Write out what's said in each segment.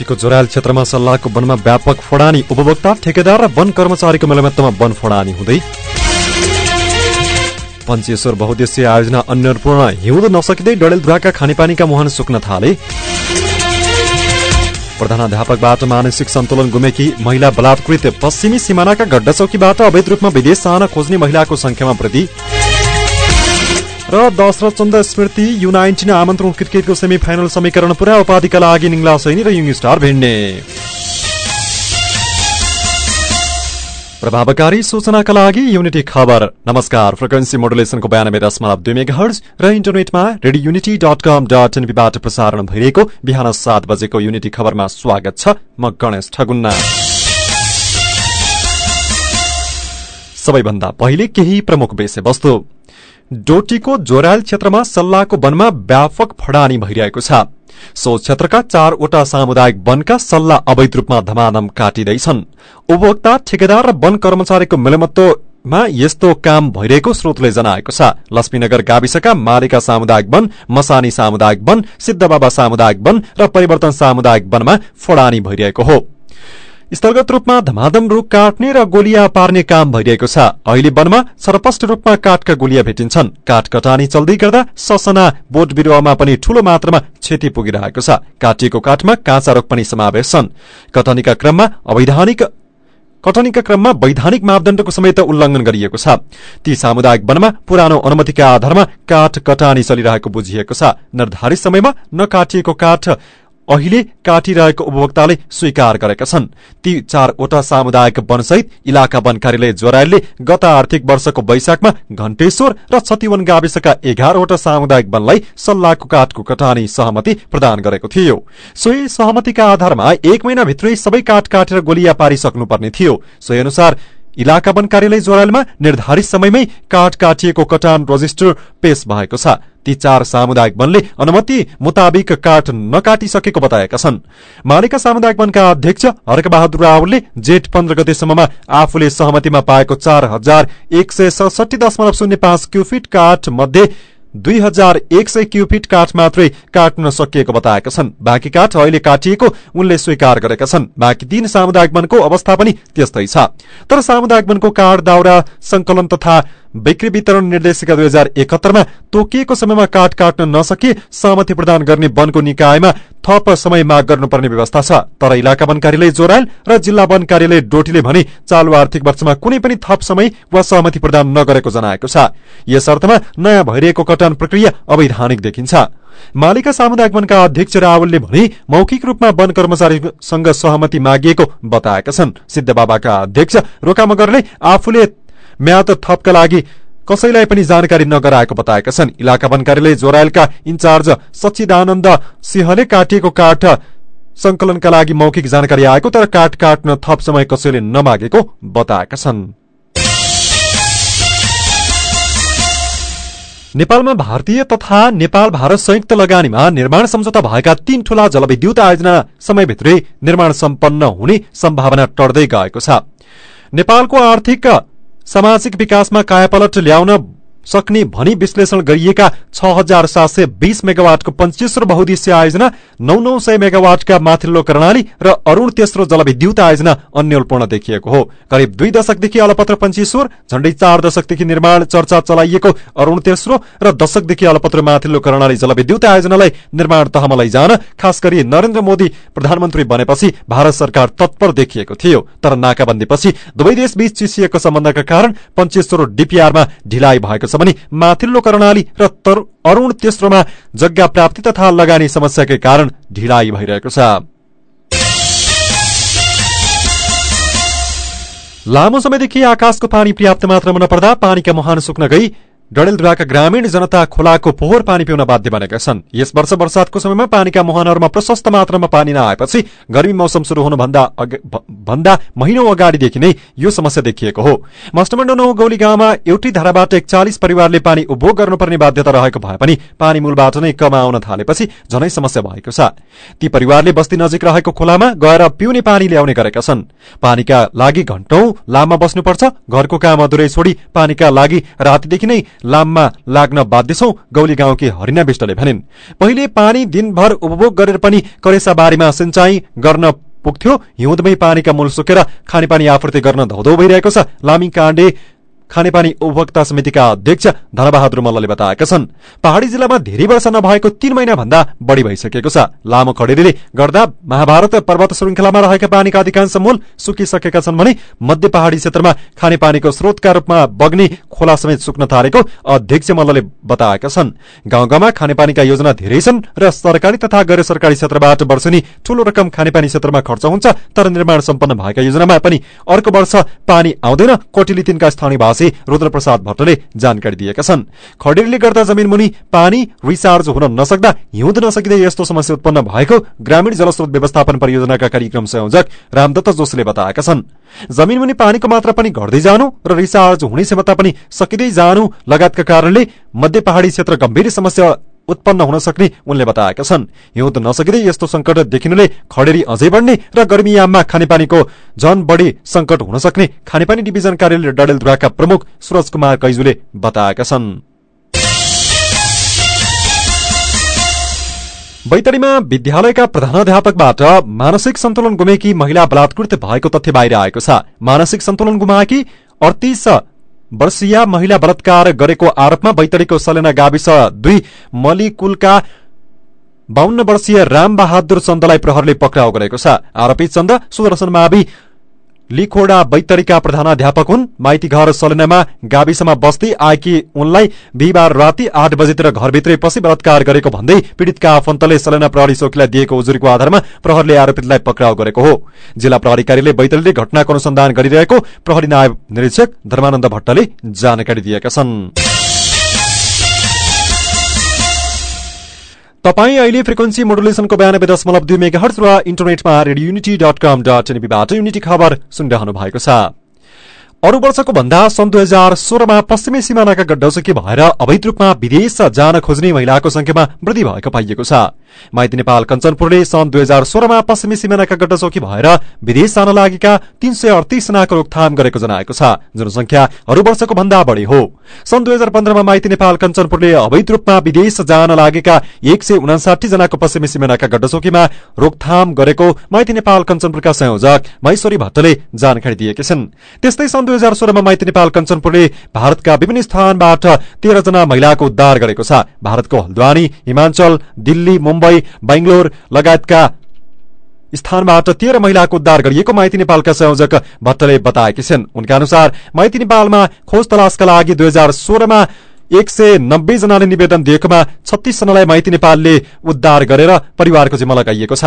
डोटीको जोरायल क्षेत्रमा सल्लाहको वनमा व्यापक फोडानी उपभोक्ता ठेकेदार र वन कर्मचारीको मेलमत्तमा वन फोडानी हुँदै पञ्चेश्वर बहुद्देश्य आयोजना अन्यपूर्ण हिउँदो नसकिँदै डडेलधुराका खानेपानीका मुहान सुक्न थाले। प्रधानाध्यापकबाट मानसिक सन्तुलन गुमेकी महिला बलात्कृत पश्चिमी सिमानाका गड्डा चौकीबाट अवैध रूपमा विदेश जान खोज्ने महिलाको संख्यामा वृद्धि। र दशरथ चन्द स्मृति यु नाइन्टिन आमन्त्रण क्रिकेटको सेमी फाइनल समीकरण पुरा उपाधिका लागि निङ्ला सैनी र युङ स्टार भिड्ने। प्रभावकारी सूचनाका लागि युनिटी खबर। नमस्कार फ्रिक्वेन्सी मोडुलेसनको बयानब्बे दशमलव दुई मेगा हर्ज र इन्टरनेटमा Radio Unity dot com dot एनपीबाट प्रसारण भइरहेको बिहान सात बजेको युनिटी खबरमा स्वागत छ म गणेश ठगुन्ना। सबैभन्दा पहिले केही प्रमुख विषयवस्तु। डोटीको जोरायल क्षेत्रमा सल्लाहको वनमा व्यापक फडानी भइरहेको छ। सो क्षेत्रका चारवटा सामुदायिक वनका सल्लाह अवैध रूपमा धमाधम काटिँदैछन्। उपभोक्ता ठेकेदार र वन कर्मचारीको मिलमत्वमा यस्तो काम भइरहेको स्रोतले जनाएको छ। लक्ष्मीनगर गाविसका मारेका सामुदायिक वन मसानी सामुदायिक वन सिद्धबाबा सामुदायिक वन र परिवर्तन सामुदायिक वनमा फडानी भइरहेको हो। स्थलगत रूपमा धमाधम रूख काट्ने र गोलिया पार्ने काम भइरहेको छ। अहिले वनमा सरपष्ट रूपमा काठका गोलिया भेटिन्छन्। काठ कटानी चल्दै गर्दा ससना बोट बिरूवामा पनि ठूलो मात्रामा क्षति पुगिरहेको छ। काटिएको काठमा काँचा रूख पनि समावेश छन्। कटनीका क्रममा अवैधानिक कटनीका क्रममा वैधानिक मापदण्डको समेत उल्लंघन गरिएको छ। ती सामुदायिक वनमा पुरानो अनुमतिका आधारमा काठ कटानी चलिरहेको बुझिएको छ। निर्धारित समयमा नकाटिएको काठ अहिले काटिरहेको उपभोक्ताले स्वीकार गरेका छन्। ती चारवटा सामुदायिक वनसहित इलाका वन कार्यालय जोरायलले गत आर्थिक वर्षको वैशाखमा घण्टेश्वर र छतिवन गाविसका एघारवटा सामुदायिक वनलाई सल्लाहको काठको कटानी सहमति प्रदान गरेको थियो। सोही सहमतिका आधारमा एक महिनाभित्रै सबै काठ काटेर गोलिया पारिसक्नुपर्ने थियो। सोही अनुसार इलाका वन कार्यालय जोरायलमा निर्धारित समयमै काठ काटिएको कटान रजिस्टर पेश भएको छ। ती चार सामुदायिक वनले अनुमति मुताबिक काठ नकाटिसकेको बताएका छन्। मालेका सामुदायिक वनका अध्यक्ष हर्कबहादुर रावलले जेठ पन्ध्र गतेसम्ममा आफूले सहमतिमा पाएको चार हजार एक सय सडसठी दशमलव शून्य पाँच क्युफिट काठ मध्ये दुई हजार एक सय क्युफिट काठ मात्रै काट्न सकिएको बताएका छन्। बाँकी काठ अहिले काटिएको उनले स्वीकार गरेका छन्। बाँकी तीन सामुदायिक वनको अवस्था पनि त्यस्तै छ। तर सामुदायिक वनको काठ दाउरा संकलन तथा बिक्री वितरण निर्देशिका दुई हजार एकहत्तरमा तोकिएको समयमा काठ काट्न नसके सहमति प्रदान गर्ने वनको निकायमा थप समय माग गर्नुपर्ने व्यवस्था छ। तर इलाका वन कार्यालय जोरायल र जिल्ला वन कार्यालय डोटीले भने चालु आर्थिक वर्षमा कुनै पनि थप समय वा सहमति प्रदान नगरेको जनाएको छ। यस अर्थमा नयाँ भइरहेको कटान प्रक्रिया अवैधानिक देखिन्छ। मालिका सामुदायिक वनका अध्यक्ष रावलले भने मौखिक रूपमा वन कर्मचारीसँग सहमति मागिएको बताएका छन्। सिद्ध बाबाका अध्यक्ष रोका मगरले आफूले म्याद थपका लागि कसैलाई पनि जानकारी नगराएको बताएका छन्। इलाका वन कार्यालय जोरायलका इन्चार्ज सच्चिदानन्द सिंहले काटिएको काठ संकलनका लागि मौखिक जानकारी आएको तर काठ काट्न थप समय कसैले नमागेको बताएका छन्। नेपालमा भारतीय तथा नेपाल भारत संयुक्त लगानीमा निर्माण सम्झौता भएका तीन ठूला जलविद्युत आयोजना समयभित्रै निर्माण सम्पन्न हुने सम्भावना टर्दै गएको छ। नेपालको आर्थिक सामाजिक विकासमा कायापलट ल्याउन सक्ने भनी विश्लेषण गरिएका छ हजार सात सय बीस मेगावाटको पञ्चेश्वर बहुद्देश्य आयोजना नौ नौ सय मेगावाटका माथिल्लो कर्णाली र अरूण तेस्रो जलविद्युत आयोजना अन्यलपूर्ण देखिएको हो। करिब दुई दशकदेखि अलपत्र पञ्चेश्वर झण्डै चार दशकदेखि निर्माण चर्चा चलाइएको अरूण तेस्रो र दशकदेखि अलपत्र माथिल्लो कर्णाली जलविद्युत आयोजनालाई निर्माण तहमा लैजान खास गरी नरेन्द्र मोदी प्रधानमन्त्री बनेपछि भारत सरकार तत्पर देखिएको थियो। तर नाकाबन्दीपछि दुवै देशबीच चिसिएको सम्बन्धका कारण पञ्चेश्वर डीपीआरमा ढिलाइ भएको छ भने माथिल्लो कर्णाली र अरूण तेस्रोमा जग्गा प्राप्ति तथा लगानी समस्याकै कारण ढिलाइ भइरहेको छ। लामो समयदेखि आकाशको पानी पर्याप्त मात्रामा नपर्दा पानीका मुहान सुक्न गई डडेलधुराका ग्रामीण जनता खोलाको पोहोर पानी पिउन बाध्य बनेका छन्। यस वर्ष वर्षातको समयमा पानीका मुहानहरूमा प्रशस्त मात्रामा पानी नआएपछि गर्मी मौसम शुरू हुनुभन्दा भन्दा महिनौ अगाडिदेखि नै यो समस्या देखिएको हो। मष्टमण्ड नौ गौली गाउँमा एउटै धाराबाट एकचालिस परिवारले पानी उपभोग गर्नुपर्ने बाध्यता रहेको भए पनि पानी मूलबाट नै कम आउन थालेपछि झनै समस्या भएको छ। ती परिवारले बस्ती नजिक रहेको खोलामा गएर पिउने पानी ल्याउने गरेका छन्। पानीका लागि घण्टौं लाममा बस्नुपर्छ घरको काम अधुरै छोडी पानीका लागि रातिदेखि नै लाममा लाग्न बाध्य छौं गौली गाउँकी हरिना विष्टले भनिन्। पहिले पानी दिनभर उपभोग गरेर पनि करेसाबारीमा सिंचाई गर्न पुग्थ्यो हिउँदमै पानीका मूल सुकेर खानेपानी आपूर्ति गर्न धौधौ भइरहेको छ। लामी काण्डे खानेपानी उपभोक्ता समितिका अध्यक्ष धनबहादुर मल्लले बताएका छन् पहाड़ी जिल्लामा धेरै वर्ष नभएको तीन महिना भन्दा बढ़ी भइसकेको छ। लामो खडेरीले गर्दा महाभारत पर्वत श्रृंखलामा रहेका पानीका अधिकांश मूल सुकिसकेका छन् भने मध्य पहाड़ी क्षेत्रमा खानेपानीको स्रोतका रूपमा बग्ने खोला समेत सुक्न थालेको अध्यक्ष मल्लले बताएका छन्। गाउँ गाउँमा खानेपानीका योजना धेरै छन् र सरकारी तथा गैर सरकारी क्षेत्रबाट वर्षनी ठूलो रकम खानेपानी क्षेत्रमा खर्च हुन्छ तर निर्माण सम्पन्न भएका योजनामा पनि अर्को वर्ष पानी आउँदैन कोटिली तीनका स्थानीय निवासी रुद्रप्रसाद भट्टले जानकारी दिएका छन्। खडेरीले गर्दा जमिन मुनि पानी रिचार्ज हुन नसक्दा हिउँद नसकिँदै यस्तो समस्या उत्पन्न भएको ग्रामीण जलस्रोत व्यवस्थापन परियोजनाका कार्यक्रम संयोजक रामदत्त जोशीले बताएका छन्। जमिन मुनि पानीको मात्रा पनि घट्दै जानु र रिचार्ज हुने क्षमता पनि सकिँदै जानु लगायतका कारणले मध्य पहाड़ी क्षेत्र गम्भीर समस्या उत्पन्न हुन सक्ने उनले बताएका छन्। हिउँद नसकिँदै यस्तो संकट देखिनुले खडेरी अझै बढ्ने र गर्मीयाममा खानेपानीको झन बढ़ी संकट हुन सक्ने खानेपानी डिभिजन कार्यालय डडेलधुराका प्रमुख सुरज कुमार कैजुले बताएका छन्। बैतडीमा विद्यालयका प्रधानाध्यापकबाट मानसिक सन्तुलन गुमेकी महिला बलात्कृत भएको तथ्य बाहिर आएको छ। मानसिक सन्तुलन गुमाएकी अडतिस वर्षीय महिला बलात्कार गरेको आरोपमा बैतडीको सलेना गाविस दुई मलिकुलका बाहन्न वर्षीय राम बहादुर चन्दलाई प्रहरले पक्राउ गरेको छ। आरोपी चन्द सुदर्शन मावि लिखोडा बैतरीका प्रधानाध्यापक हुन्। माइती घर सलेनामा गाविसमा बस्दै आएकी उनलाई बिहिबार राति आठ बजेतिर घरभित्रै पसी बलात्कार गरेको भन्दै पीड़ितका आफन्तले सलेना प्रहरी चौकीलाई दिएको उजुरीको आधारमा प्रहरले आरोपितलाई पक्राउ गरेको हो। जिल्ला प्रहरी कार्यालय बैतरीले घटनाको अनुसन्धान गरिरहेको प्रहरी नायब निरीक्षक धर्मानन्द भट्टले जानकारी दिएका छन्। तपाईँ अहिले फ्रिक्वेन्सी मोडुलेसनको बयानब्बे दशमलव दुई मेगा हर्च र इन्टरनेटमा Radio Unity dot com dot एनबीबाट Unity खबर सुनिरहनु भएको छ। अरू वर्षको भन्दा सन् दुई हजार सोह्रमा पश्चिमी सिमानाका गड्डौसकी भएर अवैध रूपमा विदेश जान खोज्ने महिलाको संख्यामा वृद्धि भएको पाइएको छ। माइती नेपाल कञ्चनपुरले सन् दुई हजार सोह्रमा पश्चिमी सिमानाका गड्डचौकी भएर विदेश जान लागेका तीन सय अडतिस जनाको रोकथाम गरेको जनाएको छ। जनसंख्या अरू वर्षको भन्दा बढ़ी हो। सन् दुई हजार पन्ध्रमा माइती नेपाल कञ्चनपुरले अवैध रूपमा विदेश जान लागेका एक सय उनासाठी जनाको पश्चिमी सिमानाका गड्डचौकीमा रोकथाम गरेको माइती नेपाल कञ्चनपुरका संयोजक महेश्वरी भट्टले जानकारी दिएकी छन्। त्यस्तै सन् दुई हजार सोह्रमा माइती नेपाल कञ्चनपुरले भारतका विभिन्न स्थानबाट तेह्र जना महिलाको उद्धार गरेको छ। भारतको हल्द्वानी हिमाञ्चल दिल्ली मुम्बई बेंगलोर लगायतका स्थानबाट तेह्र महिलाको उद्धार गरिएको माइती नेपालका संयोजक भट्टले बताएकी छिन्। उनका अनुसार माइती नेपालमा खोज तलासका लागि दुई हजार सोह्रमा एक सय नब्बे जनाले निवेदन दिएकोमा छत्तीस जनालाई माइती नेपालले उद्धार गरेर परिवारको जिम्मा लगाइएको छ।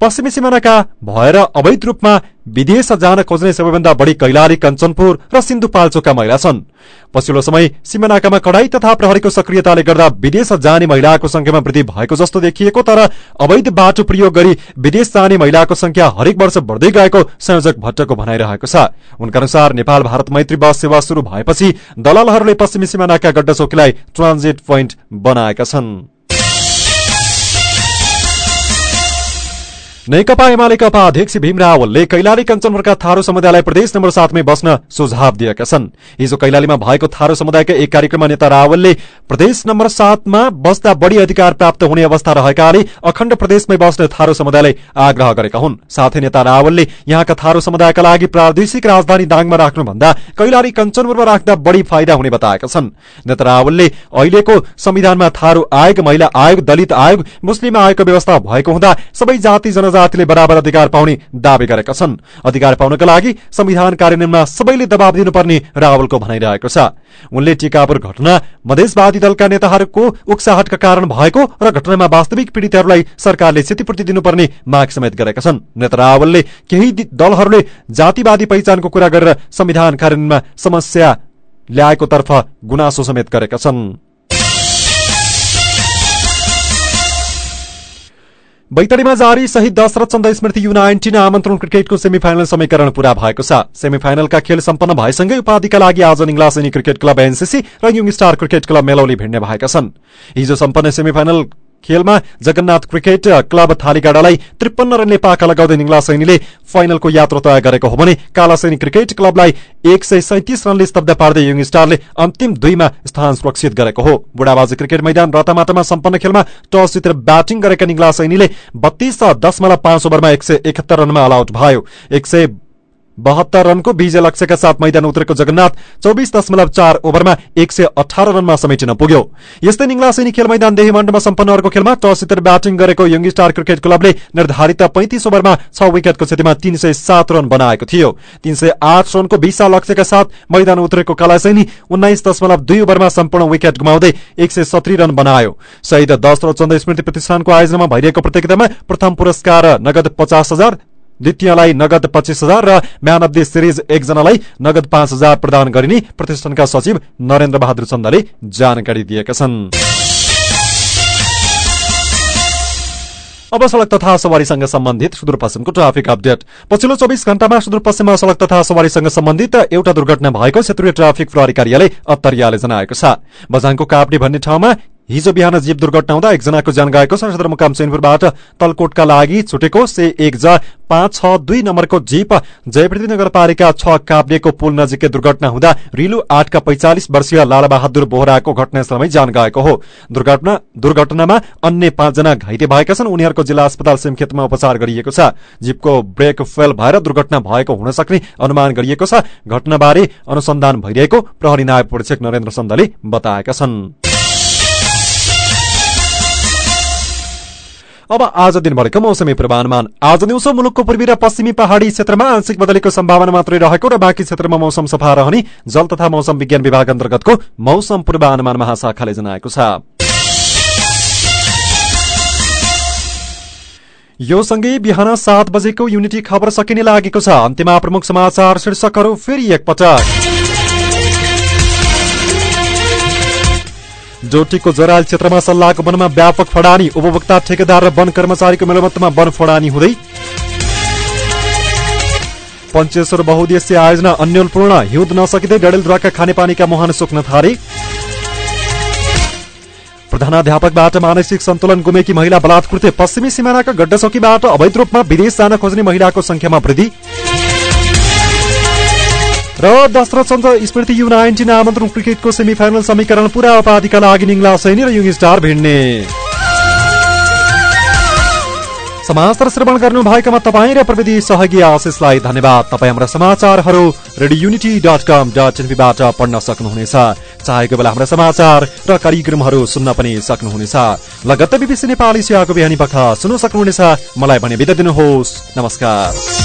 पश्चिमी सिमानाका भएर अवैध रूपमा विदेश जान खोज्ने सबैभन्दा बढ़ी कैलाली कञ्चनपुर र सिन्धुपाल्चोकका महिला छन्। पछिल्लो समय सिमानाकामा कडाई तथा प्रहरीको सक्रियताले गर्दा विदेश जाने महिलाको संख्यामा वृद्धि भएको जस्तो देखिएको तर अवैध बाटो प्रयोग गरी विदेश जाने महिलाको संख्या हरेक वर्ष बढ़दै गएको संयोजक भट्टको भनाइरहेको छ। उनका अनुसार नेपाल भारत मैत्री बस सेवा शुरू भएपछि दलालहरूले पश्चिमी सिमानाका गड्डा चौकीलाई ट्रान्जिट पोइन्ट बनाएका छन्। नेकपा एमालेका उपाध्यक्ष भीम रावलले कैलाली कञ्चनपुरका थारू समुदायलाई प्रदेश नम्बर सातमै बस्न सुझाव दिएका छन्। हिजो कैलालीमा भएको थारू समुदायका एक कार्यक्रममा नेता रावलले प्रदेश नम्बर सातमा बस्दा बढ़ी अधिकार प्राप्त हुने अवस्था रहेकाले अखण्ड प्रदेशमै बस्ने थारू समुदायलाई आग्रह गरेका हुन्। साथै नेता रावलले यहाँका थारू समुदायका लागि प्रादेशिक राजधानी दाङमा राख्नुभन्दा कैलाली कञ्चनपुरमा राख्दा बढ़ी फाइदा हुने बताएका छन्। नेता रावलले अहिलेको संविधानमा थारू आयोग महिला आयोग दलित आयोग मुस्लिम आयोगको व्यवस्था भएको हुँदा सबै जाति जन जनजातिले बराबर अधिकार पाउने दावी गरेका छन्। अधिकार पाउनका लागि संविधान कार्यान्वयनमा सबैले दबाव दिनुपर्ने रावलको भनाइरहेको छ। उनले टिकापुर घटना मधेसवादी दलका नेताहरूको उक्साहटका कारण भएको र घटनामा वास्तविक पीड़ितहरूलाई सरकारले क्षतिपूर्ति दिनुपर्ने माग समेत गरेका छन्। नेता रावलले केही दलहरूले जातिवादी पहिचानको कुरा गरेर संविधान कार्यान्वयनमा समस्या ल्याएको तर्फ गुनासो समेत गरेका छन्। बैतडीमा जारी शहीद दशरथ चन्द स्मृति यु नाइन्टिन आमन्त्रण क्रिकेटको सेमी फाइनल समीकरण पूरा भएको छ। सेमी फाइनलका खेल सम्पन्न भएसँगै उपाधिका लागि आज निङ्लासेनी क्रिकेट क्लब एनसीसी र young star cricket club Melauli भिड्ने भएका छन्। हिजो सम्पन्न सेमी फाइनल खेलमा जगन्नाथ क्रिकेट क्लब थालीगाडालाई त्रिपन्न रनले पाका लगाउँदै निङ्ला सैनीले फाइनलको यात्रा तय गरेको हो भने काला सैनी क्रिकेट क्लबलाई एक सय सैतिस रनले स्तब्ध पार्दै यङ स्टारले अन्तिम दुईमा स्थान सुरक्षित गरेको हो। बुढाबाजी क्रिकेट मैदान रतामाटामा सम्पन्न खेलमा टस जितेर ब्याटिङ गरेका निङ्ला सैनीले बत्तीस दशमलव पाँच ओभरमा एक सय एकहत्तर रनमा अल आउट भयो। एक बहत्तर रनको विजय लक्ष्यका साथ मैदान उत्रेको जगन्नाथ चौबिस दशमलव चार ओभरमा एक सय अठार रनमा समेटिन पुग्यो। यस्तै निङ्ला सैनी खेल मैदान देहीमण्डमा सम्पन्न अर्को खेलमा टस जितेर ब्याटिङ गरेको यङ स्टार क्रिकेट क्लबले निर्धारित पैंतिस ओभरमा छ विकेटको क्षतिमा तीन सय सात रन बनाएको थियो। तीन सय आठ रनको विशा लक्ष्यका साथ मैदान उत्रेको कालासैनी उन्नाइस ओभरमा सम्पूर्ण विकेट गुमाउँदै एक सय सत्री रन बनायो। शहीद दश र चन्द स्मृति प्रतिष्ठानको आयोजनामा भइरहेको प्रतियोगितामा प्रथम पुरस्कार नगद पचास हजार द्वितीयलाई नगद पच्चिस हजार र म्यान अफ द सिरिज एकजनालाई नगद पाँच हजार प्रदान गरिने प्रतिष्ठानका सचिव नरेन्द्र बहादुर चन्दले जानकारी दिएका छन्। अब सड़क तथा सवारीसँग सम्बन्धित सुदूरपश्चिमको ट्राफिक अपडेट। पछिल्लो चौबिस घण्टामा सुदूरपश्चिममा सड़क तथा सवारीसँग सम्बन्धित एउटा दुर्घटना भएको क्षेत्रीय ट्राफिक प्रहरी कार्यालय अत्तरियाले जनाएको छ। बझाङको काप्डी भन्ने ठाउँमा हिजो बिहान जीव दुर्घटना हुँदा एकजनाको ज्यान गएको छ। सदरमुकाम चैनपुरबाट तलकोटका लागि छुटेको से एक जा पाँच छ दुई नम्बरको जीप जयवृद्धि नगरपालिका छ काप्रेको पुल नजिकै दुर्घटना हुँदा रिलु आठका पैंचालिस वर्षीय लालबहादुर बोहराको घटनास्थलमै ज्यान गएको हो। दुर्घटना दुर्घटनामा अन्य पाँचजना घाइते भएका छन्। उनीहरूको जिल्ला अस्पताल सिमखेतमा उपचार गरिएको छ। जीपको ब्रेक फेल भएर दुर्घटना भएको हुन सक्ने अनुमान गरिएको छ। घटनाबारे अनुसन्धान भइरहेको प्रहरी नायक परीक्षक नरेन्द्र सन्दले बताएका छन्। अब आज दिनभरिको मौसमी पूर्वानुमान। आज दिउँसो मुलुकको पूर्वी र पश्चिमी पहाड़ी क्षेत्रमा आंशिक बदलीको सम्भावना मात्रै रहेको र बाँकी क्षेत्रमा मौसम सफा रहने जल तथा मौसम विज्ञान विभाग अन्तर्गतको मौसम पूर्वानुमान महाशाखाले जनाएको छ। यो सँगै बिहान सात बजेको युनिटी खबर सकिने लागेको छ। अन्त्यमा प्रमुख समाचार शीर्षकहरू फेरि एकपटक। डोटीको जराल क्षेत्रमा सल्लाहको वनमा व्यापक फडानी उपभोक्ता ठेकेदार र वन कर्मचारीको मेलमतमा वन फडानी हुँदै पञ्चेश्वर बहुद्देश्य आयोजना अन्यलपूर्ण। हिउँद नसकिँदै डडेलधुराका खानेपानीका मुहान सुक्न थाले। प्रधानाध्यापकबाट मानसिक सन्तुलन गुमेकी महिला बलात्कृत्य पश्चिमी सिमानाका गड्डचौकीबाट अवैध रूपमा विदेश जान खोज्ने महिलाको संख्यामा वृद्धि। र दशरथ चन्द्र स्मृति यु नाइन्टिन आमन्त्रण क्रिकेटको सेमी फाइनल समीकरण पुरा उपाधिका लागि निङ्ला सैनी र युङ स्टार भिड्ने। समाचार श्रवण गर्नु भएकोमा तपाईँ र प्रविधि सहयोगी आशिषलाई धन्यवाद। तपाईँ हाम्रा समाचारहरू Radio Unity dot com dot एनपीबाट पढ्न सक्नुहुनेछ। चाहेको बेला हाम्रा समाचार र कार्यक्रमहरू सुन्न पनि सक्नुहुनेछ। लगत्तै बिबिसी नेपाली सेवाको बिहानी पख सुन्न सक्नुहुनेछ। मलाई भने बिदा दिनुहोस्। नमस्कार।